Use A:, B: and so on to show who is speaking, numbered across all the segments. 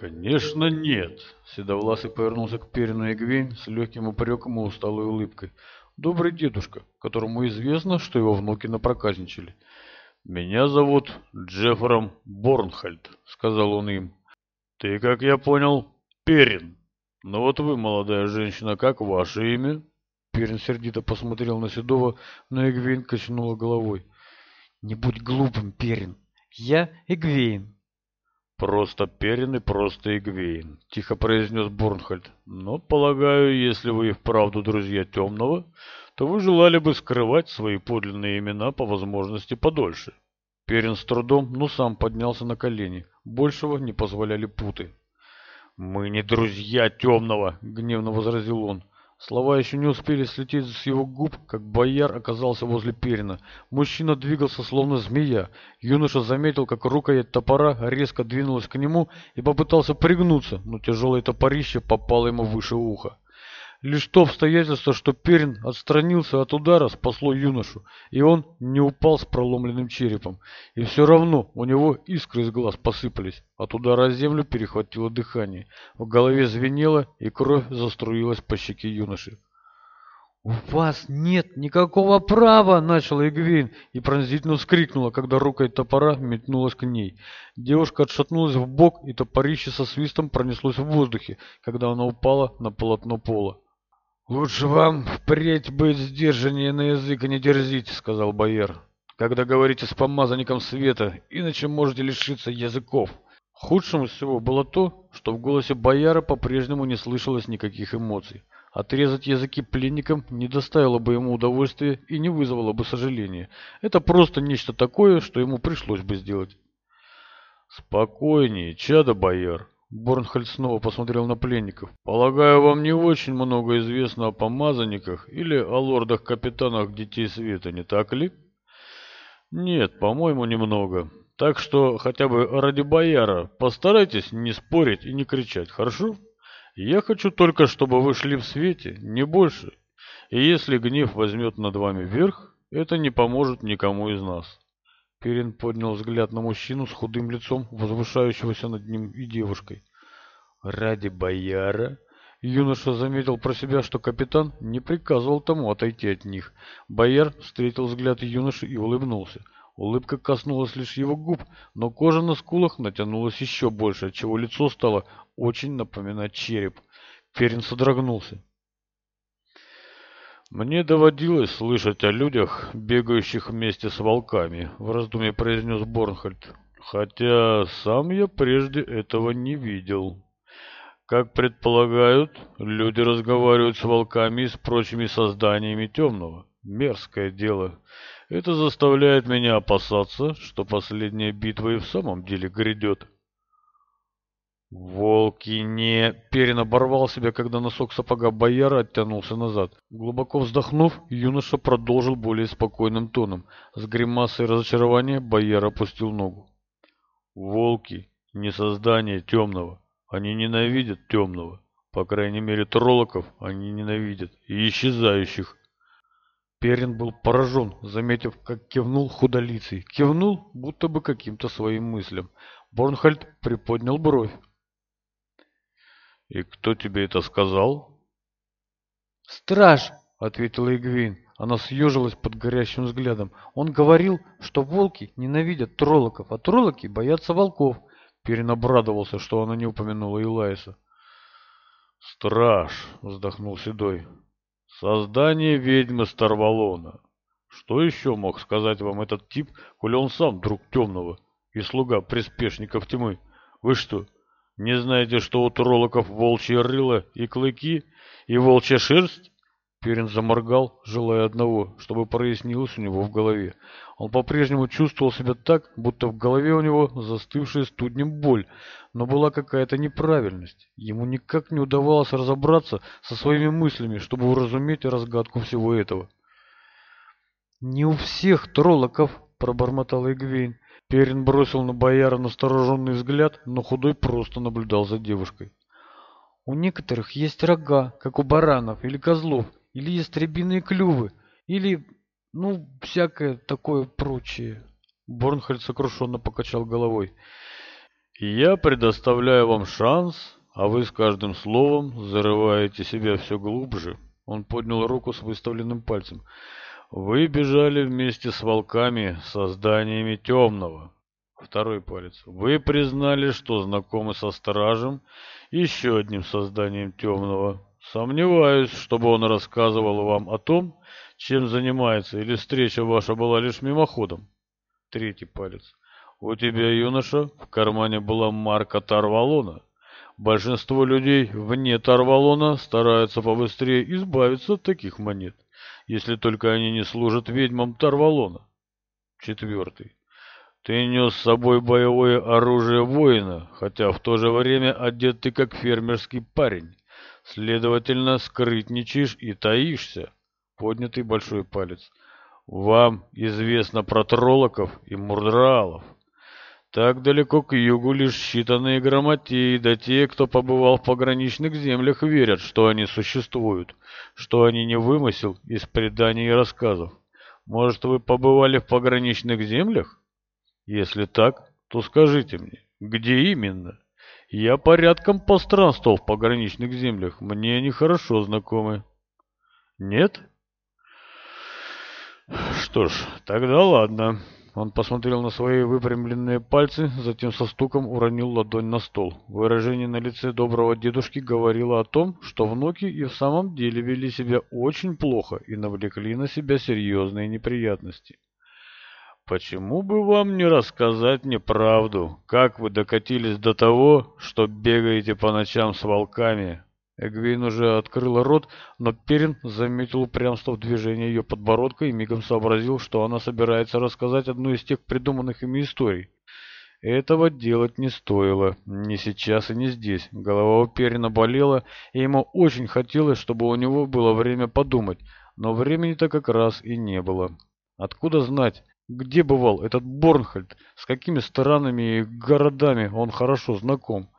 A: «Конечно нет!» Седовласый повернулся к Перину и Гвейн с легким упреком и усталой улыбкой. «Добрый дедушка, которому известно, что его внуки напроказничали». «Меня зовут Джеффером Борнхальд», — сказал он им. «Ты, как я понял, Перин. Но вот вы, молодая женщина, как ваше имя?» Перин сердито посмотрел на Седова, но Эгвейн качнула головой.
B: «Не будь глупым, Перин. Я Эгвейн».
A: «Просто Перин и просто Игвейн», — тихо произнес Бурнхальд. «Но, полагаю, если вы и вправду друзья Темного, то вы желали бы скрывать свои подлинные имена по возможности подольше». Перин с трудом, но сам поднялся на колени. Большего не позволяли путы. «Мы не друзья Темного», — гневно возразил он. Слова еще не успели слететь с его губ, как бояр оказался возле Перина. Мужчина двигался, словно змея. Юноша заметил, как рукоять топора резко двинулась к нему и попытался пригнуться, но тяжелое топорище попало ему выше уха. Лишь то обстоятельство, что Перин отстранился от удара, спасло юношу, и он не упал с проломленным черепом. И все равно у него искры из глаз посыпались. От удара о землю перехватило дыхание. В голове звенело, и кровь заструилась по щеке юноши.
B: «У вас нет никакого права!» — начала Игвейн и пронзительно вскрикнула, когда рука и топора метнулась к ней. Девушка отшатнулась в бок, и топорище со свистом пронеслось в воздухе, когда она упала на полотно пола.
A: Лучше вам впредь быть сдержаннее на язык и не дерзить, сказал بیر когда говорите с помазанником света, иначе можете лишиться языков. Худшим из всего было то, что в голосе бояра по-прежнему не слышалось никаких эмоций. Отрезать языки пленникам не доставило бы ему удовольствия и не вызвало бы сожаления. Это просто нечто такое, что ему пришлось бы сделать. «Спокойнее, чадо, бояр!» Борнхальд снова посмотрел на пленников. «Полагаю, вам не очень много известно о помазанниках или о лордах-капитанах Детей Света, не так ли?» «Нет, по-моему, немного. Так что хотя бы ради бояра постарайтесь не спорить и не кричать, хорошо? Я хочу только, чтобы вы шли в свете, не больше. И если гнев возьмет над вами верх, это не поможет никому из нас». Кирин поднял взгляд на мужчину с худым лицом, возвышающегося над ним и девушкой. «Ради бояра?» Юноша заметил про себя, что капитан не приказывал тому отойти от них. Бояр встретил взгляд юноши и улыбнулся. Улыбка коснулась лишь его губ, но кожа на скулах натянулась еще больше, отчего лицо стало очень напоминать череп. Керин содрогнулся. Мне доводилось слышать о людях, бегающих вместе с волками, в раздумье произнес Борнхольд. Хотя сам я прежде этого не видел. Как предполагают, люди разговаривают с волками и с прочими созданиями темного. Мерзкое дело. Это заставляет меня опасаться, что последняя битва и в самом деле грядет. Волки не Перин оборвал себя, когда носок сапога Бояра оттянулся назад. Глубоко вздохнув, юноша продолжил более спокойным тоном. С гримасой разочарования Бояр опустил ногу. «Волки — не создание темного. Они ненавидят темного. По крайней мере, троллоков они ненавидят и исчезающих». Перин был поражен, заметив, как кивнул худолицей. Кивнул, будто бы каким-то своим мыслям. Борнхальд приподнял бровь. «И кто тебе это сказал?»
B: «Страж!» — ответила Игвейн. Она съежилась под горящим взглядом. Он говорил, что волки ненавидят троллоков, а троллоки боятся волков. Перин обрадовался, что она не упомянула Илайса.
A: «Страж!» — вздохнул Седой. «Создание ведьмы Старвалона. Что еще мог сказать вам этот тип, коли он сам друг темного и слуга приспешников тьмы? Вы что, не знаете, что у троллоков волчье рыло и клыки, и волчья шерсть?» Перин заморгал, желая одного, чтобы прояснилось у него в голове. Он по-прежнему чувствовал себя так, будто в голове у него застывшая студнем боль, но была какая-то неправильность. Ему никак не удавалось разобраться со своими мыслями, чтобы уразуметь разгадку всего этого. «Не у всех троллоков пробормотал Игвейн. Перин бросил на бояра настороженный взгляд, но худой просто наблюдал за девушкой. «У некоторых есть рога, как у баранов или козлов, или есть ястребиные клювы, или, ну, всякое такое прочее». Борнхальд сокрушенно покачал головой. «Я предоставляю вам шанс, а вы с каждым словом зарываете себя все глубже». Он поднял руку с выставленным пальцем. Вы бежали вместе с волками, созданиями темного. Второй палец. Вы признали, что знакомы со стражем, еще одним созданием темного. Сомневаюсь, чтобы он рассказывал вам о том, чем занимается, или встреча ваша была лишь мимоходом. Третий палец. У тебя, юноша, в кармане была марка Тарвалона. Большинство людей вне Тарвалона стараются побыстрее избавиться от таких монет если только они не служат ведьмам Тарвалона. Четвертый. Ты нес с собой боевое оружие воина, хотя в то же время одет ты как фермерский парень. Следовательно, скрытничаешь и таишься. Поднятый большой палец. Вам известно про троллоков и мурдралов. Так далеко к югу лишь считанные грамотеи, да те, кто побывал в пограничных землях, верят, что они существуют, что они не вымысел из преданий и рассказов. Может, вы побывали в пограничных землях? Если так, то скажите мне, где именно? Я порядком постранствовал в пограничных землях, мне они хорошо знакомы. Нет? Что ж, тогда ладно. Он посмотрел на свои выпрямленные пальцы, затем со стуком уронил ладонь на стол. Выражение на лице доброго дедушки говорило о том, что внуки и в самом деле вели себя очень плохо и навлекли на себя серьезные неприятности. «Почему бы вам не рассказать мне правду? Как вы докатились до того, что бегаете по ночам с волками?» Эгвейн уже открыла рот, но Перин заметил упрямство в движении ее подбородка и мигом сообразил, что она собирается рассказать одну из тех придуманных ими историй. Этого делать не стоило, ни сейчас и ни здесь. Голова у Перина болела, и ему очень хотелось, чтобы у него было время подумать, но времени-то как раз и не было. Откуда знать, где бывал этот Борнхольд, с какими странами и городами он хорошо знаком?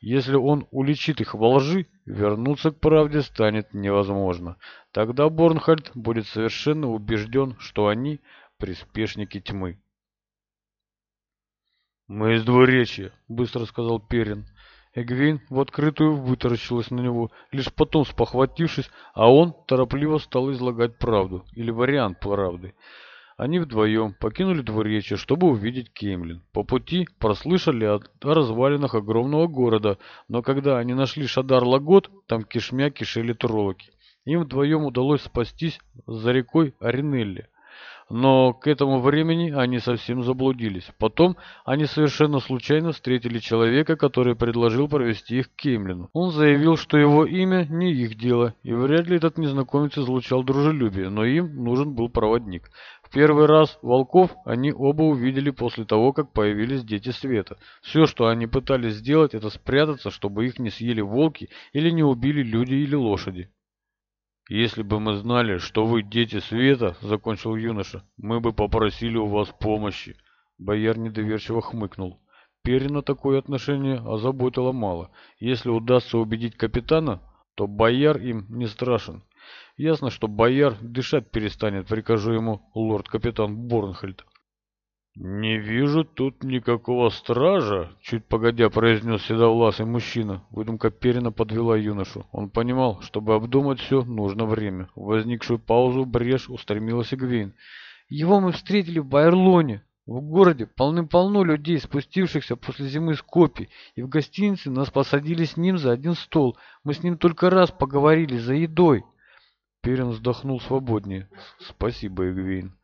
A: Если он уличит их во лжи, вернуться к правде станет невозможно. Тогда Борнхальд будет совершенно убежден, что они – приспешники тьмы. «Мы из двуречья», – быстро сказал Перин. Эгвейн в открытую вытаращилась на него, лишь потом спохватившись, а он торопливо стал излагать правду, или вариант правды – они вдвоем покинули дворечье, чтобы увидеть Кемлин. По пути прослышали о, о развалинах огромного города, но когда они нашли Шадар-Лагот, там кишмя кишели троллоки. Им вдвоем удалось спастись за рекой Аринелли. Но к этому времени они совсем заблудились. Потом они совершенно случайно встретили человека, который предложил провести их к Кемлину. Он заявил, что его имя не их дело, и вряд ли этот незнакомец излучал дружелюбие, но им нужен был проводник. В первый раз волков они оба увидели после того, как появились дети света. Все, что они пытались сделать, это спрятаться, чтобы их не съели волки или не убили люди или лошади. «Если бы мы знали, что вы дети света», — закончил юноша, — «мы бы попросили у вас помощи». Бояр недоверчиво хмыкнул. Перина такое отношение озаботило мало. Если удастся убедить капитана, то бояр им не страшен. Ясно, что бояр дышать перестанет, прикажу ему лорд-капитан Борнхельд. «Не вижу тут никакого стража», — чуть погодя произнес седовласый мужчина. Выдумка Перина подвела юношу. Он понимал, чтобы обдумать все, нужно время. В возникшую паузу брешь устремилась Игвейн. «Его мы встретили в Байерлоне. В городе полным-полно людей, спустившихся после зимы с копий, и в гостинице нас посадили с ним за один стол. Мы с ним только раз поговорили за едой». Теперь вздохнул свободнее. «Спасибо, Эгвейн».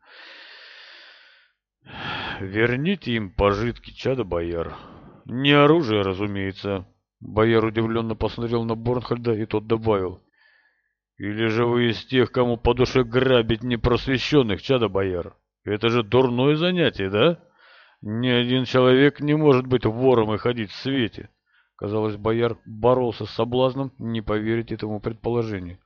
A: «Верните им пожитки, чада бояр. Не оружие, разумеется». Бояр удивленно посмотрел на Борнхальда и тот добавил. «Или же вы из тех, кому по душе грабить непросвещенных, чада бояр? Это же дурное занятие, да? Ни один человек не может быть вором и ходить в свете». Казалось, бояр боролся с соблазном не поверить этому предположению.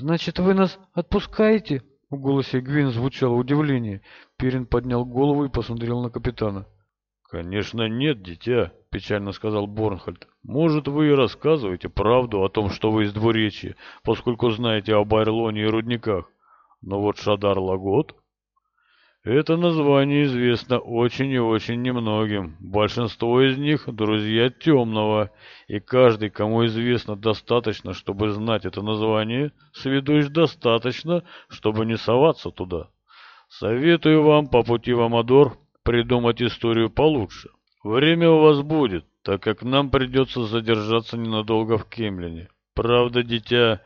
A: Значит, вы нас отпускаете? В голосе Гвин звучало удивление. Перин поднял голову и посмотрел на капитана. «Конечно нет, дитя», — печально сказал Борнхольд. «Может, вы и рассказываете правду о том, что вы из двуречья, поскольку знаете о Байрлоне и рудниках. Но вот Шадар Лагот это название известно очень и очень немногим. Большинство из них – друзья темного, и каждый, кому известно достаточно, чтобы знать это название, сведущ достаточно, чтобы не соваться туда. Советую вам по пути в Амадор придумать историю получше. Время у вас будет, так как нам придется задержаться ненадолго в Кемлине. Правда, дитя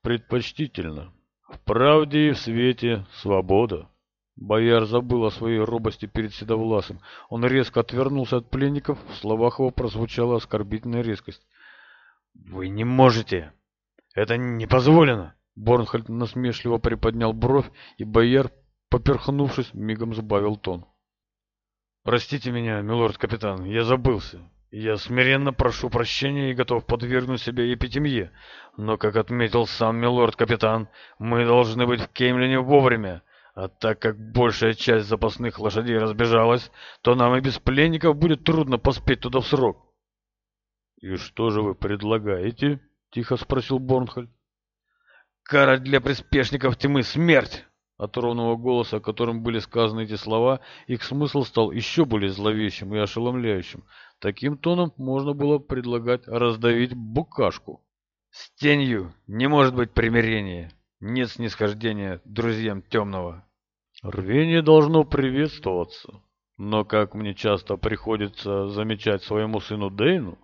A: предпочтительно. В правде и в свете свобода. Бояр забыл о своей робости перед Седовласом. Он резко отвернулся от пленников. В словах его прозвучала оскорбительная резкость. «Вы не можете! Это не позволено!» Борнхольд насмешливо приподнял бровь, и Бояр, поперхнувшись, мигом сбавил тон. «Простите меня, милорд-капитан, я забылся. Я смиренно прошу прощения и готов подвергнуть себя епитемье. Но, как отметил сам милорд-капитан, мы должны быть в Кемлине вовремя. А так как большая часть запасных лошадей разбежалась, то нам и без пленников будет трудно поспеть туда в срок. — И что же вы предлагаете? — тихо спросил Борнхольд. — Кара для приспешников тьмы — смерть! От ровного голоса, которым были сказаны эти слова, их смысл стал еще более зловещим и ошеломляющим. Таким тоном можно было предлагать раздавить букашку. «С тенью не может быть примирения, нет снисхождения друзьям темного». Рвение должно приветствоваться, но, как мне часто приходится замечать своему сыну Дейну,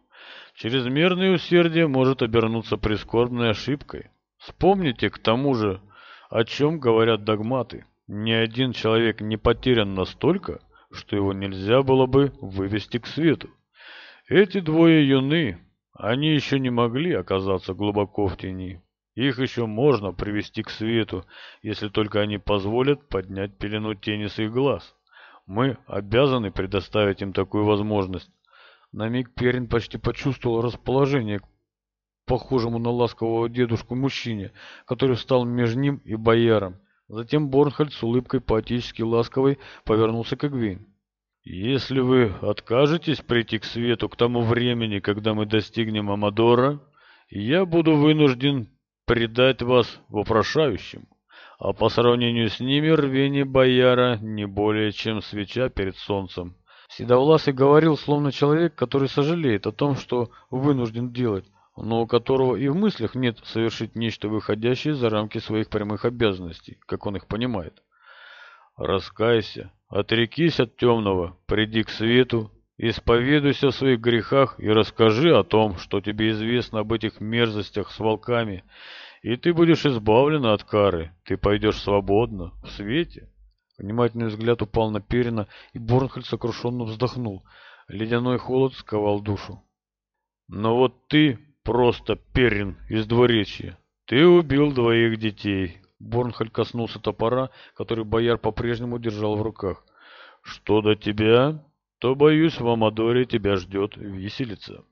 A: чрезмерное усердие может обернуться прискорбной ошибкой. Вспомните, к тому же, о чем говорят догматы. Ни один человек не потерян настолько, что его нельзя было бы вывести к свету. Эти двое юны, они еще не могли оказаться глубоко в тени. Их еще можно привести к свету, если только они позволят поднять пелену тени с их глаз. Мы обязаны предоставить им такую возможность. На миг Перин почти почувствовал расположение к похожему на ласкового дедушку мужчине, который встал между ним и бояром. Затем Борнхальд с улыбкой поотечески ласковой повернулся к Эгвейн. «Если вы откажетесь прийти к свету к тому времени, когда мы достигнем Амадора, я буду вынужден предать вас вопрошающим, а по сравнению с ними рвение бояра не более чем свеча перед солнцем. Седовласый говорил, словно человек, который сожалеет о том, что вынужден делать, но у которого и в мыслях нет совершить нечто выходящее за рамки своих прямых обязанностей, как он их понимает. «Раскайся, отрекись от темного, приди к свету, исповедуйся в своих грехах и расскажи о том, что тебе известно об этих мерзостях с волками, и ты будешь избавлена от кары, ты пойдешь свободно, в свете». Внимательный взгляд упал на Перина, и Борнхольд сокрушенно вздохнул. Ледяной холод сковал душу. «Но вот ты просто Перин из дворечья. Ты убил двоих детей». Борнхольд коснулся топора, который бояр по-прежнему держал в руках. «Что до тебя?» то, боюсь, в Амадоре тебя ждет виселица.